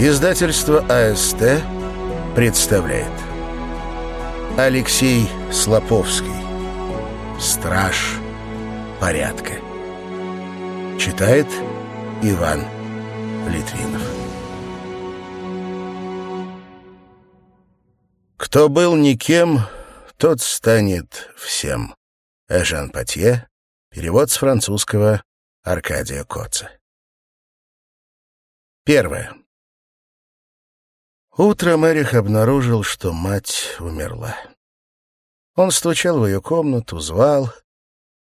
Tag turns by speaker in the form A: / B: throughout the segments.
A: Издательство АСТ представляет Алексей Слоповский Страж порядка Читает Иван Литвинов Кто был никем, тот станет всем. Эжан Патье, перевод с французского Аркадия Коца. Первое. Утром Эрих обнаружил, что мать умерла. Он стучал в ее комнату, звал.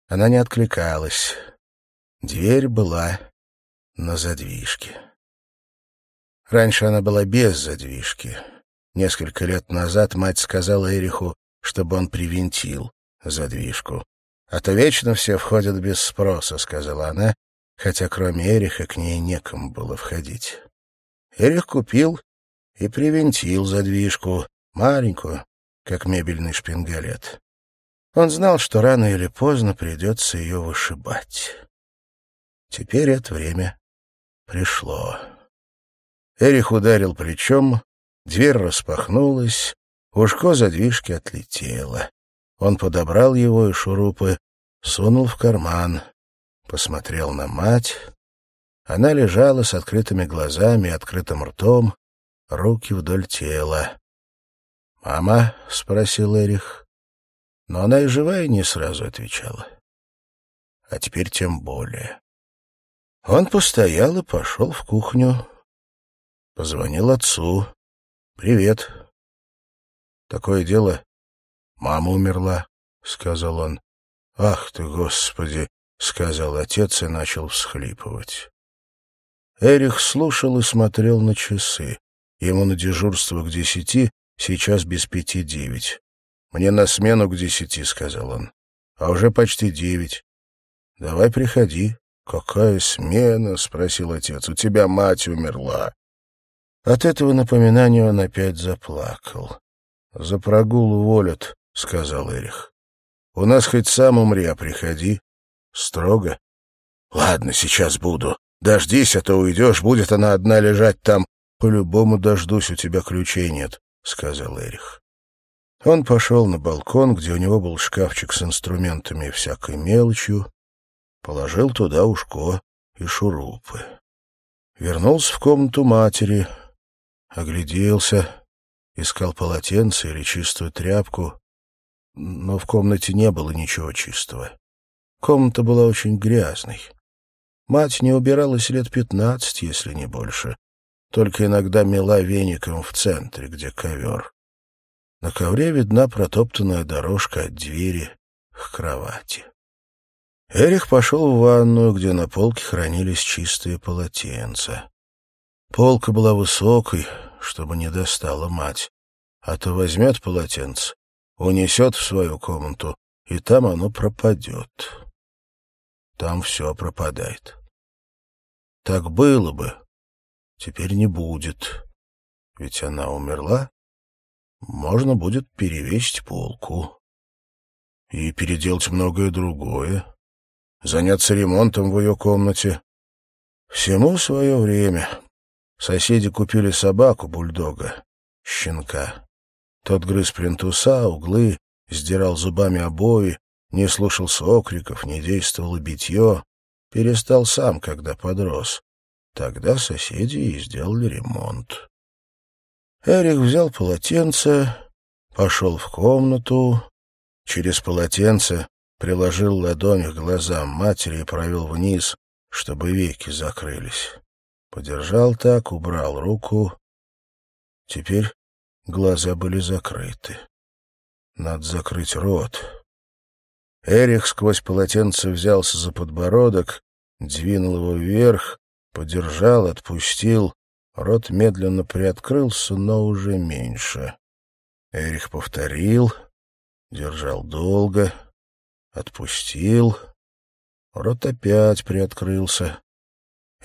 A: Она не откликалась. Дверь была на задвижке. Раньше она была без задвижки. Несколько лет назад мать сказала Эриху, чтобы он привинтил задвижку. «А то вечно все входят без спроса», — сказала она, хотя кроме Эриха к ней некому было входить. Эрих купил и привинтил задвижку, маленькую, как мебельный шпингалет. Он знал, что рано или поздно придется ее вышибать. Теперь это время пришло. Эрих ударил плечом, дверь распахнулась, ушко задвижки отлетело. Он подобрал его и шурупы, сунул в карман, посмотрел на мать. Она лежала с открытыми глазами и открытым ртом, руки вдоль тела. «Мама?» — спросил Эрих. Но она и живая не сразу отвечала. А теперь тем более. Он постоял и пошел в кухню. Позвонил отцу. «Привет». «Такое дело. Мама умерла», — сказал он. «Ах ты, Господи!» — сказал отец и начал всхлипывать. Эрих слушал и смотрел на часы. Ему на дежурство к десяти, сейчас без пяти девять. «Мне на смену к десяти», — сказал он. «А уже почти девять. Давай приходи». «Какая смена?» — спросил отец. «У тебя мать умерла». От этого напоминания он опять заплакал. «За прогул уволят», — сказал Эрих. «У нас хоть сам умри, а приходи. Строго». «Ладно, сейчас буду. Дождись, а то уйдешь, будет она одна лежать там. «По-любому дождусь, у тебя ключей нет», — сказал Эрих. Он пошел на балкон, где у него был шкафчик с инструментами и всякой мелочью, положил туда ушко и шурупы. Вернулся в комнату матери, огляделся, искал полотенце или чистую тряпку, но в комнате не было ничего чистого. Комната была очень грязной. Мать не убиралась лет пятнадцать, если не больше только иногда мела веником в центре, где ковер. На ковре видна протоптанная дорожка от двери к кровати. Эрих пошел в ванную, где на полке хранились чистые полотенца. Полка была высокой, чтобы не достала мать, а то возьмет полотенце, унесет в свою комнату, и там оно пропадет. Там все пропадает. Так было бы, теперь не будет. Ведь она умерла. Можно будет перевесить полку. И переделать многое другое. Заняться ремонтом в ее комнате. Всему свое время. Соседи купили собаку, бульдога, щенка. Тот грыз плинтуса, углы, сдирал зубами обои, не слушался окриков, не действовало битье, перестал сам, когда подрос. Тогда соседи и сделали ремонт. Эрик взял полотенце, пошел в комнату, через полотенце приложил ладонь к глазам матери и провел вниз, чтобы веки закрылись. Подержал так, убрал руку. Теперь глаза были закрыты. Надо закрыть рот. Эрих сквозь полотенце взялся за подбородок, двинул его вверх, Подержал, отпустил. Рот медленно приоткрылся, но уже меньше. Эрих повторил, держал долго, отпустил. Рот опять приоткрылся.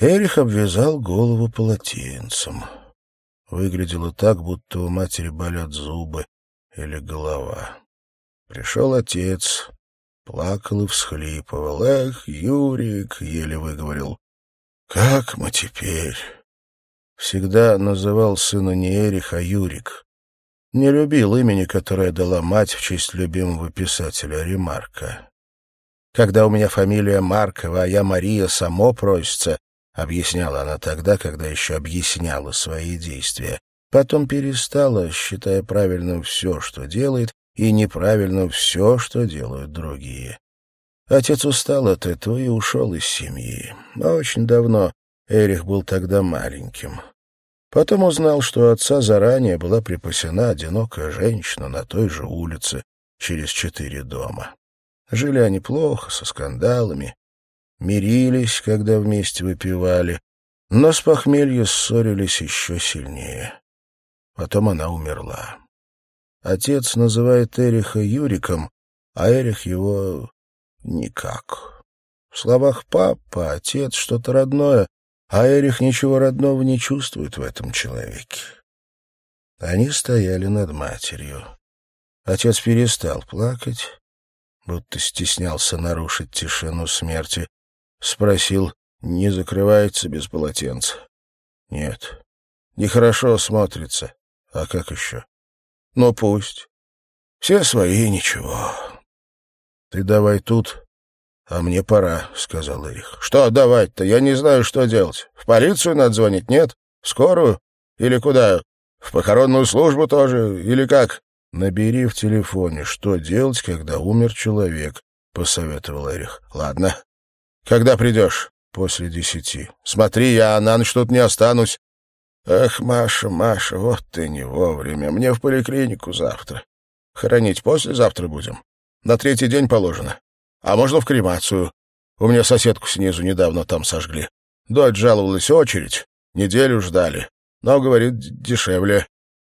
A: Эрих обвязал голову полотенцем. Выглядело так, будто у матери болят зубы или голова. Пришел отец, плакал и всхлипывал. «Эх, Юрик!» — еле выговорил. Как мы теперь? всегда называл сына не Эрих, а Юрик. Не любил имени, которое дала мать в честь любимого писателя Ремарка. Когда у меня фамилия Маркова, а я Мария, само просится, объясняла она тогда, когда еще объясняла свои действия. Потом перестала, считая правильным все, что делает, и неправильным все, что делают другие. Отец устал от этого и ушел из семьи. Очень давно Эрих был тогда маленьким. Потом узнал, что у отца заранее была припасена одинокая женщина на той же улице, через четыре дома. Жили они плохо, со скандалами, мирились, когда вместе выпивали, но с похмелья ссорились еще сильнее. Потом она умерла. Отец называет Эриха Юриком, а Эрих его никак. В словах «папа», «отец» что-то родное, а Эрих ничего родного не чувствует в этом человеке. Они стояли над матерью. Отец перестал плакать, будто стеснялся нарушить тишину смерти, спросил, не закрывается без полотенца. Нет, нехорошо смотрится. А как еще? Ну, пусть. Все свои, ничего. Ты давай тут, а мне пора, — сказал Эрих. Что давать-то? Я не знаю, что делать. В полицию надо звонить, нет? В скорую? Или куда? В похоронную службу тоже? Или как? «Набери в телефоне, что делать, когда умер человек», — посоветовал Эрих. «Ладно. Когда придешь?» «После десяти. Смотри, я на ночь тут не останусь». «Эх, Маша, Маша, вот ты не вовремя. Мне в поликлинику завтра. Хоронить послезавтра будем. На третий день положено. А можно в кремацию. У меня соседку снизу недавно там сожгли. Дочь жаловалась очередь. Неделю ждали. Но, говорит, дешевле.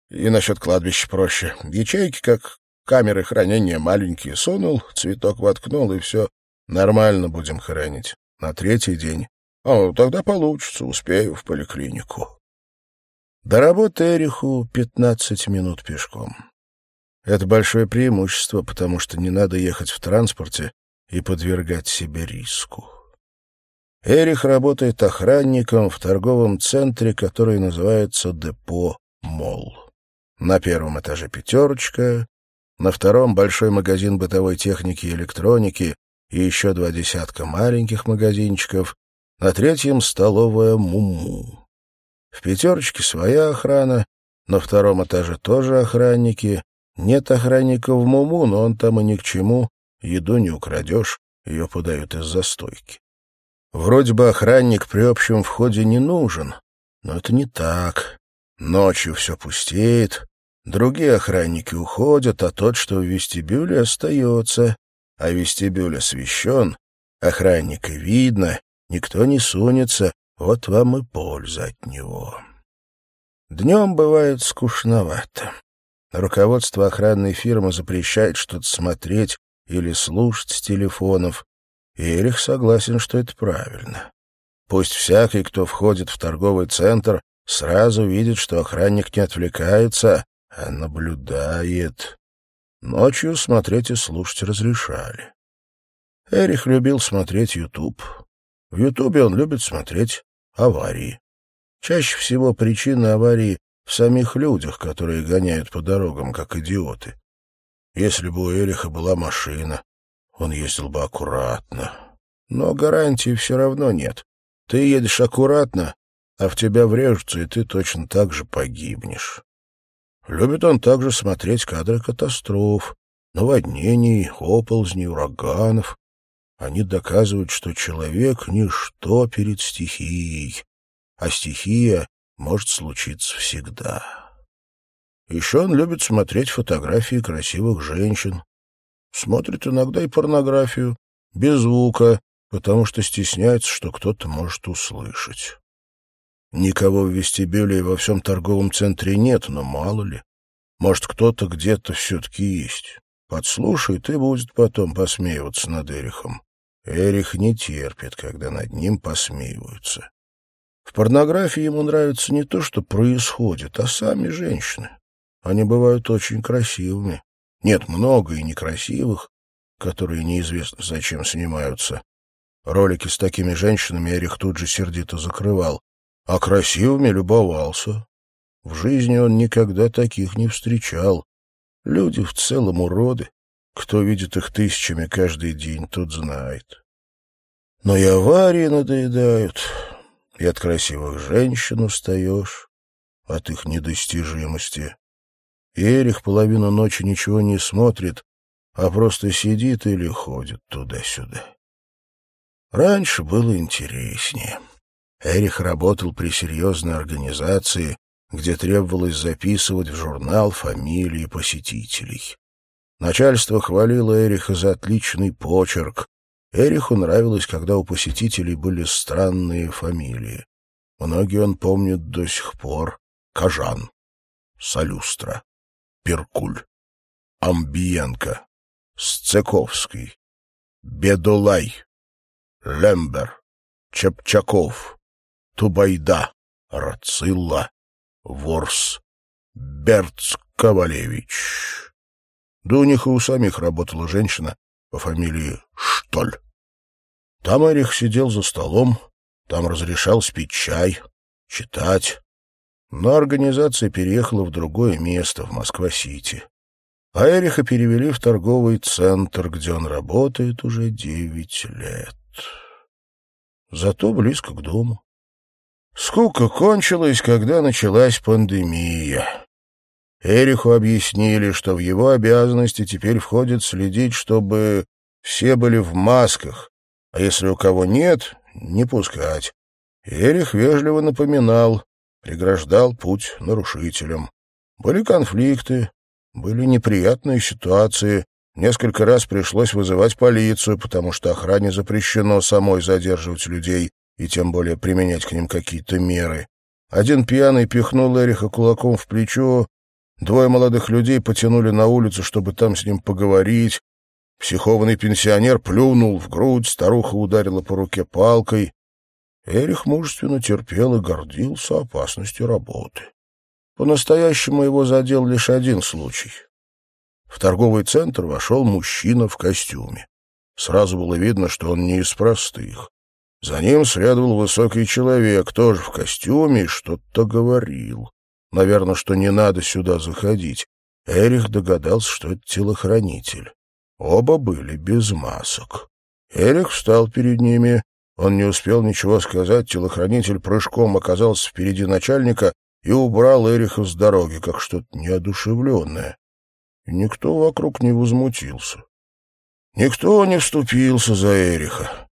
A: И насчет кладбища проще. Ячейки, как камеры хранения, маленькие. Сунул, цветок воткнул, и все. Нормально будем хоронить. На третий день. О, тогда получится, успею в поликлинику. До работы Эриху пятнадцать минут пешком. Это большое преимущество, потому что не надо ехать в транспорте и подвергать себе риску. Эрих работает охранником в торговом центре, который называется Депо Молл. На первом этаже «пятерочка», на втором — большой магазин бытовой техники и электроники и еще два десятка маленьких магазинчиков, на третьем — столовая «Муму». В «пятерочке» своя охрана, на втором этаже тоже охранники. Нет охранника в «Муму», но он там и ни к чему, еду не украдешь, ее подают из застойки. Вроде бы охранник при общем входе не нужен, но это не так. Ночью все пустеет, другие охранники уходят, а тот, что в вестибюле, остается. А вестибюль освещен, охранника видно, никто не сунется, вот вам и польза от него. Днем бывает скучновато. Руководство охранной фирмы запрещает что-то смотреть или слушать с телефонов, и Эрих согласен, что это правильно. Пусть всякий, кто входит в торговый центр, Сразу видит, что охранник не отвлекается, а наблюдает. Ночью смотреть и слушать разрешали. Эрих любил смотреть Ютуб. В Ютубе он любит смотреть аварии. Чаще всего причина аварии в самих людях, которые гоняют по дорогам, как идиоты. Если бы у Эриха была машина, он ездил бы аккуратно. Но гарантии все равно нет. Ты едешь аккуратно, а в тебя врежутся, и ты точно так же погибнешь. Любит он также смотреть кадры катастроф, наводнений, оползней, ураганов. Они доказывают, что человек — ничто перед стихией, а стихия может случиться всегда. Еще он любит смотреть фотографии красивых женщин. Смотрит иногда и порнографию, без звука, потому что стесняется, что кто-то может услышать. Никого в вестибюле и во всем торговом центре нет, но мало ли. Может, кто-то где-то все-таки есть. Подслушает и будет потом посмеиваться над Эрихом. Эрих не терпит, когда над ним посмеиваются. В порнографии ему нравится не то, что происходит, а сами женщины. Они бывают очень красивыми. Нет, много и некрасивых, которые неизвестно зачем снимаются. Ролики с такими женщинами Эрих тут же сердито закрывал. а красивыми любовался. В жизни он никогда таких не встречал. Люди в целом уроды. Кто видит их тысячами каждый день, тот знает. Но и аварии надоедают, и от красивых женщин устаешь, от их недостижимости. Эрих половину ночи ничего не смотрит, а просто сидит или ходит туда-сюда. Раньше было интереснее. Эрих работал при серьезной организации, где требовалось записывать в журнал фамилии посетителей. Начальство хвалило Эриха за отличный почерк. Эриху нравилось, когда у посетителей были странные фамилии. Многие он помнит до сих пор. Кажан, Салюстра, Перкуль, Амбиенко, Сцековский, Бедулай, Лембер, Чепчаков, Тубайда, Рацилла, Ворс, Берц Ковалевич. Да у них и у самих работала женщина по фамилии Штоль. Там Эрих сидел за столом, там разрешал спить чай, читать. Но организация переехала в другое место, в Москва-Сити. А Эриха перевели в торговый центр, где он работает уже девять лет. Зато близко к дому. Скука кончилась, когда началась пандемия. Эриху объяснили, что в его обязанности теперь входит следить, чтобы все были в масках, а если у кого нет, не пускать. Эрих вежливо напоминал, преграждал путь нарушителям. Были конфликты, были неприятные ситуации. Несколько раз пришлось вызывать полицию, потому что охране запрещено самой задерживать людей и тем более применять к ним какие-то меры. Один пьяный пихнул Эриха кулаком в плечо, Двое молодых людей потянули на улицу, чтобы там с ним поговорить. Психованный пенсионер плюнул в грудь, старуха ударила по руке палкой. Эрих мужественно терпел и гордился опасностью работы. По-настоящему его задел лишь один случай. В торговый центр вошел мужчина в костюме. Сразу было видно, что он не из простых. За ним следовал высокий человек, тоже в костюме, и что-то говорил. Наверное, что не надо сюда заходить. Эрих догадался, что это телохранитель. Оба были без масок. Эрих встал перед ними. Он не успел ничего сказать. Телохранитель прыжком оказался впереди начальника и убрал Эриха с дороги, как что-то неодушевленное. Никто вокруг не возмутился. Никто не вступился за Эриха.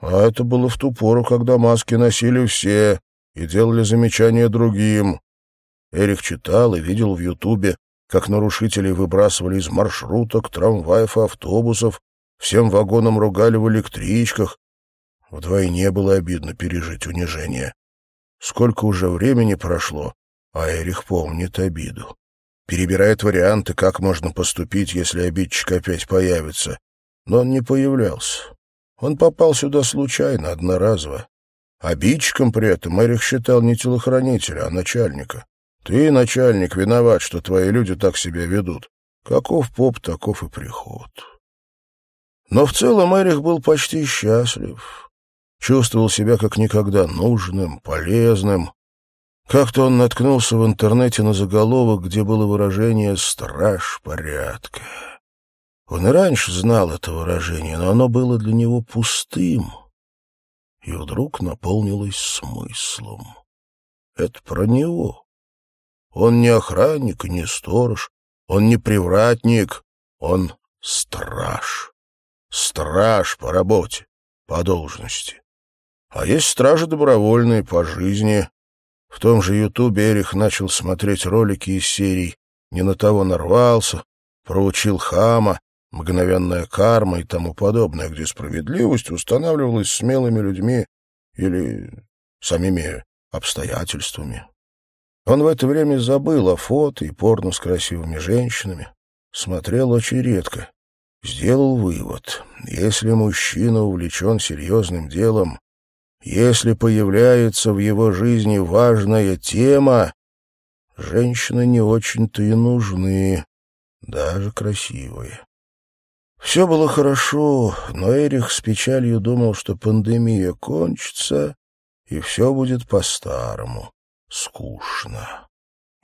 A: А это было в ту пору, когда маски носили все и делали замечания другим. Эрик читал и видел в Ютубе, как нарушителей выбрасывали из маршруток, трамваев и автобусов, всем вагонам ругали в электричках. Вдвойне было обидно пережить унижение. Сколько уже времени прошло, а Эрих помнит обиду. Перебирает варианты, как можно поступить, если обидчик опять появится. Но он не появлялся. Он попал сюда случайно, одноразово. Обидчиком при этом Эрих считал не телохранителя, а начальника. Ты, начальник, виноват, что твои люди так себя ведут. Каков поп, таков и приход. Но в целом Эрих был почти счастлив. Чувствовал себя как никогда нужным, полезным. Как-то он наткнулся в интернете на заголовок, где было выражение «страж порядка». Он и раньше знал это выражение, но оно было для него пустым и вдруг наполнилось смыслом. Это про него. Он не охранник и не сторож, он не привратник, он страж. Страж по работе, по должности. А есть стражи добровольные, по жизни. В том же Ютубе Эрих начал смотреть ролики из серий «Не на того нарвался», «Проучил хама», «Мгновенная карма» и тому подобное, где справедливость устанавливалась смелыми людьми или самими обстоятельствами. Он в это время забыл о фото и порно с красивыми женщинами. Смотрел очень редко. Сделал вывод. Если мужчина увлечен серьезным делом, если появляется в его жизни важная тема, женщины не очень-то и нужны, даже красивые. Все было хорошо, но Эрих с печалью думал, что пандемия кончится, и все будет по-старому, скучно.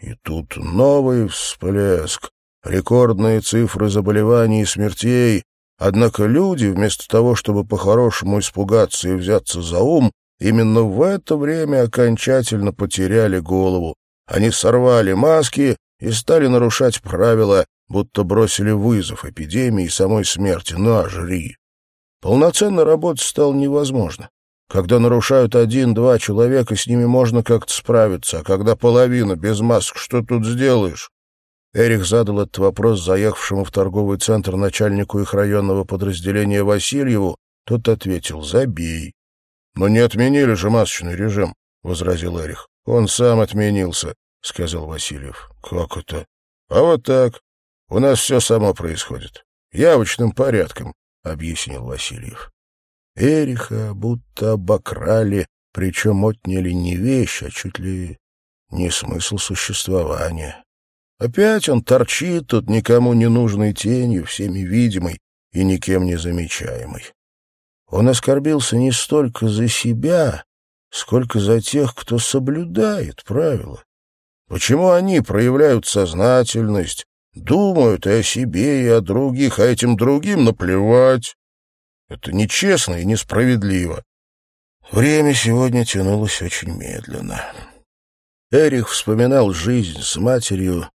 A: И тут новый всплеск, рекордные цифры заболеваний и смертей, однако люди, вместо того, чтобы по-хорошему испугаться и взяться за ум, именно в это время окончательно потеряли голову. Они сорвали маски и стали нарушать правила, будто бросили вызов эпидемии и самой смерти. На, жри! Полноценно работать стало невозможно. Когда нарушают один-два человека, с ними можно как-то справиться, а когда половина без масок, что тут сделаешь? Эрих задал этот вопрос заехавшему в торговый центр начальнику их районного подразделения Васильеву. Тот ответил «Забей». «Но не отменили же масочный режим», — возразил Эрих. «Он сам отменился», — сказал Васильев. «Как это?» «А вот так. У нас все само происходит. Явочным порядком», — объяснил Васильев. Эриха будто обокрали, причем отняли не вещь, а чуть ли не смысл существования. Опять он торчит тут никому не нужной тенью, всеми видимой и никем не замечаемой. Он оскорбился не столько за себя, сколько за тех, кто соблюдает правила. Почему они проявляют сознательность, думают и о себе, и о других, а этим другим наплевать? Это нечестно и несправедливо. Время сегодня тянулось очень медленно. Эрих вспоминал жизнь с матерью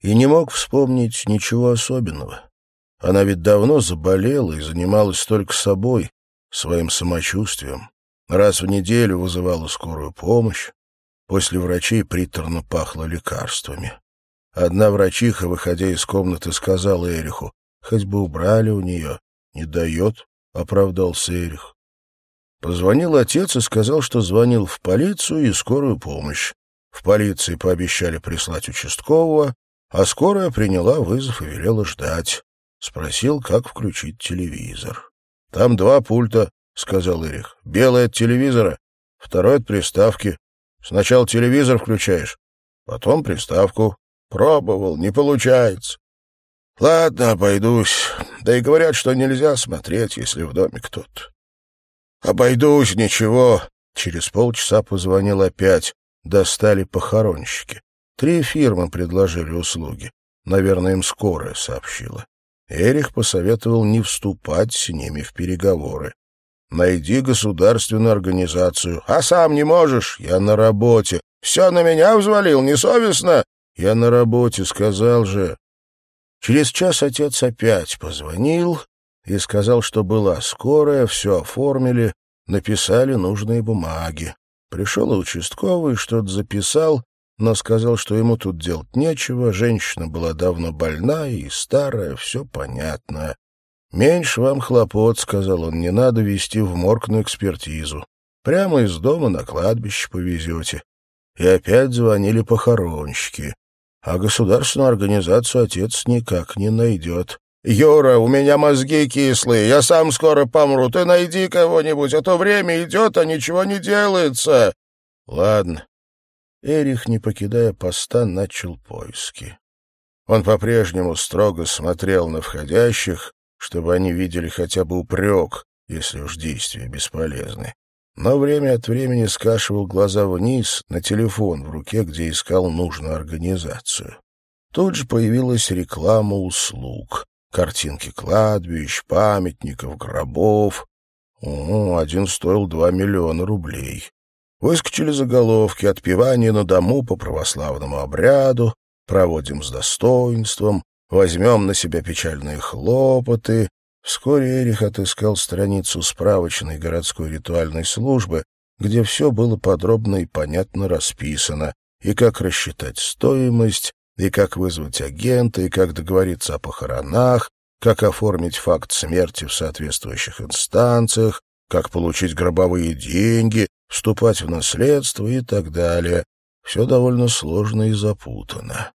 A: и не мог вспомнить ничего особенного. Она ведь давно заболела и занималась только собой, своим самочувствием. Раз в неделю вызывала скорую помощь. После врачей приторно пахло лекарствами. Одна врачиха, выходя из комнаты, сказала Эриху, хоть бы убрали у нее, не дает. — оправдался Эрих. Позвонил отец и сказал, что звонил в полицию и скорую помощь. В полиции пообещали прислать участкового, а скорая приняла вызов и велела ждать. Спросил, как включить телевизор. — Там два пульта, — сказал Эрих. — Белый от телевизора, второй от приставки. Сначала телевизор включаешь, потом приставку. Пробовал, не получается. Ладно, обойдусь. Да и говорят, что нельзя смотреть, если в доме кто-то. Обойдусь, ничего. Через полчаса позвонил опять. Достали похоронщики. Три фирмы предложили услуги. Наверное, им скорая сообщила. Эрих посоветовал не вступать с ними в переговоры. «Найди государственную организацию». «А сам не можешь?» «Я на работе». «Все на меня взвалил, несовестно?» «Я на работе, сказал же». Через час отец опять позвонил и сказал, что была скорая, все оформили, написали нужные бумаги. Пришел участковый, что-то записал, но сказал, что ему тут делать нечего, женщина была давно больна и старая, все понятно. «Меньше вам хлопот», — сказал он, — «не надо вести в морг на экспертизу. Прямо из дома на кладбище повезете». И опять звонили похоронщики а государственную организацию отец никак не найдет. «Юра, у меня мозги кислые, я сам скоро помру, ты найди кого-нибудь, а то время идет, а ничего не делается». «Ладно». Эрих, не покидая поста, начал поиски. Он по-прежнему строго смотрел на входящих, чтобы они видели хотя бы упрек, если уж действия бесполезны но время от времени скашивал глаза вниз на телефон в руке, где искал нужную организацию. Тут же появилась реклама услуг. Картинки кладбищ, памятников, гробов. О, один стоил два миллиона рублей. Выскочили заголовки «Отпевание на дому по православному обряду», «Проводим с достоинством», «Возьмем на себя печальные хлопоты», Вскоре Эрих отыскал страницу справочной городской ритуальной службы, где все было подробно и понятно расписано, и как рассчитать стоимость, и как вызвать агента, и как договориться о похоронах, как оформить факт смерти в соответствующих инстанциях, как получить гробовые деньги, вступать в наследство и так далее. Все довольно сложно и запутано.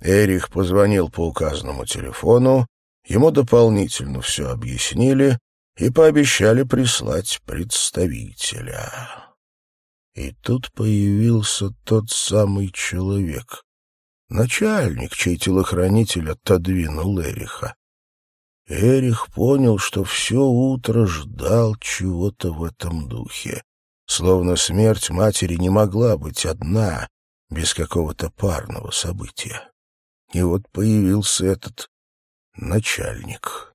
A: Эрих позвонил по указанному телефону, Ему дополнительно все объяснили и пообещали прислать представителя. И тут появился тот самый человек, начальник, чей телохранитель отодвинул Эриха. Эрих понял, что все утро ждал чего-то в этом духе. словно смерть матери не могла быть одна, без какого-то парного события. И вот появился этот начальник.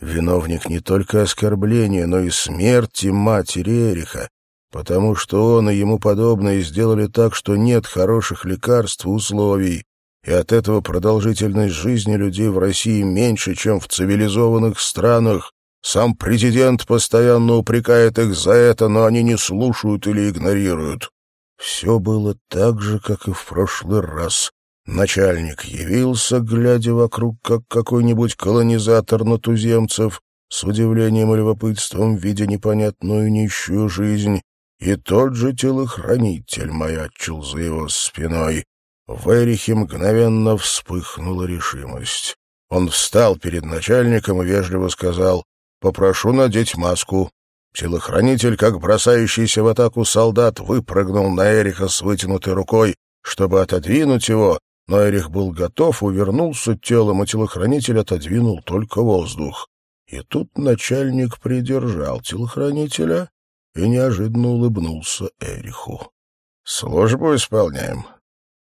A: Виновник не только оскорбления, но и смерти матери Эриха, потому что он и ему подобные сделали так, что нет хороших лекарств и условий, и от этого продолжительность жизни людей в России меньше, чем в цивилизованных странах. Сам президент постоянно упрекает их за это, но они не слушают или игнорируют. Все было так же, как и в прошлый раз. Начальник явился, глядя вокруг, как какой-нибудь колонизатор на туземцев, с удивлением и любопытством, видя непонятную нищую жизнь, и тот же телохранитель маячил за его спиной. В Эрихе мгновенно вспыхнула решимость. Он встал перед начальником и вежливо сказал «Попрошу надеть маску». Телохранитель, как бросающийся в атаку солдат, выпрыгнул на Эриха с вытянутой рукой, чтобы отодвинуть его, но Эрих был готов, увернулся телом, и телохранитель отодвинул только воздух. И тут начальник придержал телохранителя и неожиданно улыбнулся Эриху. — Службу исполняем.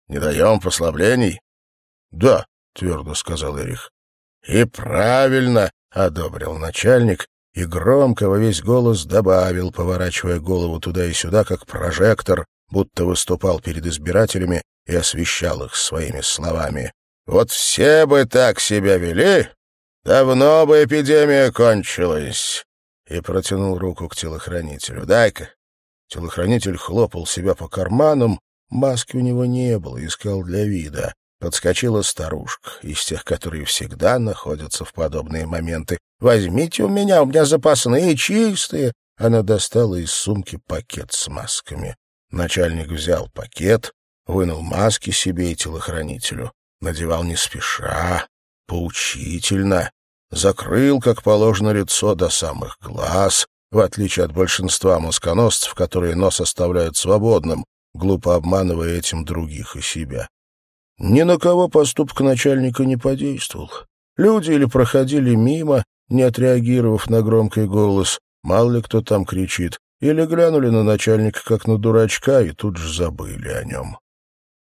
A: Не даем послаблений? — Да, — твердо сказал Эрих. — И правильно, — одобрил начальник и громко во весь голос добавил, поворачивая голову туда и сюда, как прожектор, будто выступал перед избирателями и освещал их своими словами. «Вот все бы так себя вели, давно бы эпидемия кончилась!» И протянул руку к телохранителю. «Дай-ка!» Телохранитель хлопал себя по карманам, маски у него не было, искал для вида. Подскочила старушка, из тех, которые всегда находятся в подобные моменты. «Возьмите у меня, у меня запасные, чистые!» Она достала из сумки пакет с масками. Начальник взял пакет, вынул маски себе и телохранителю. Надевал не спеша, поучительно. Закрыл, как положено, лицо до самых глаз, в отличие от большинства масконосцев, которые нос оставляют свободным, глупо обманывая этим других и себя. Ни на кого поступок начальника не подействовал. Люди или проходили мимо, не отреагировав на громкий голос, мало ли кто там кричит, или глянули на начальника как на дурачка и тут же забыли о нем.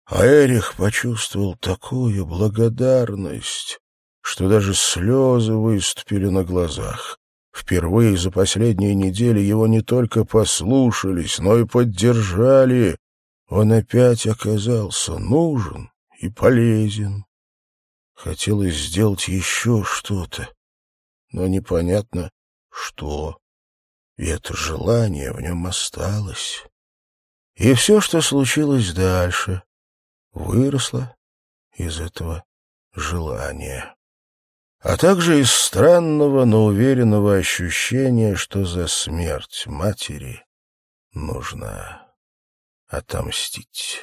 A: А Эрих почувствовал такую благодарность, что даже слезы выступили на глазах. Впервые за последние недели его не только послушались, но и поддержали. Он опять оказался нужен и полезен. Хотелось сделать еще что-то, но непонятно, что. И это желание в нем осталось. И все, что случилось дальше, выросло из этого желания. А также из странного, но уверенного ощущения, что за смерть матери нужно отомстить.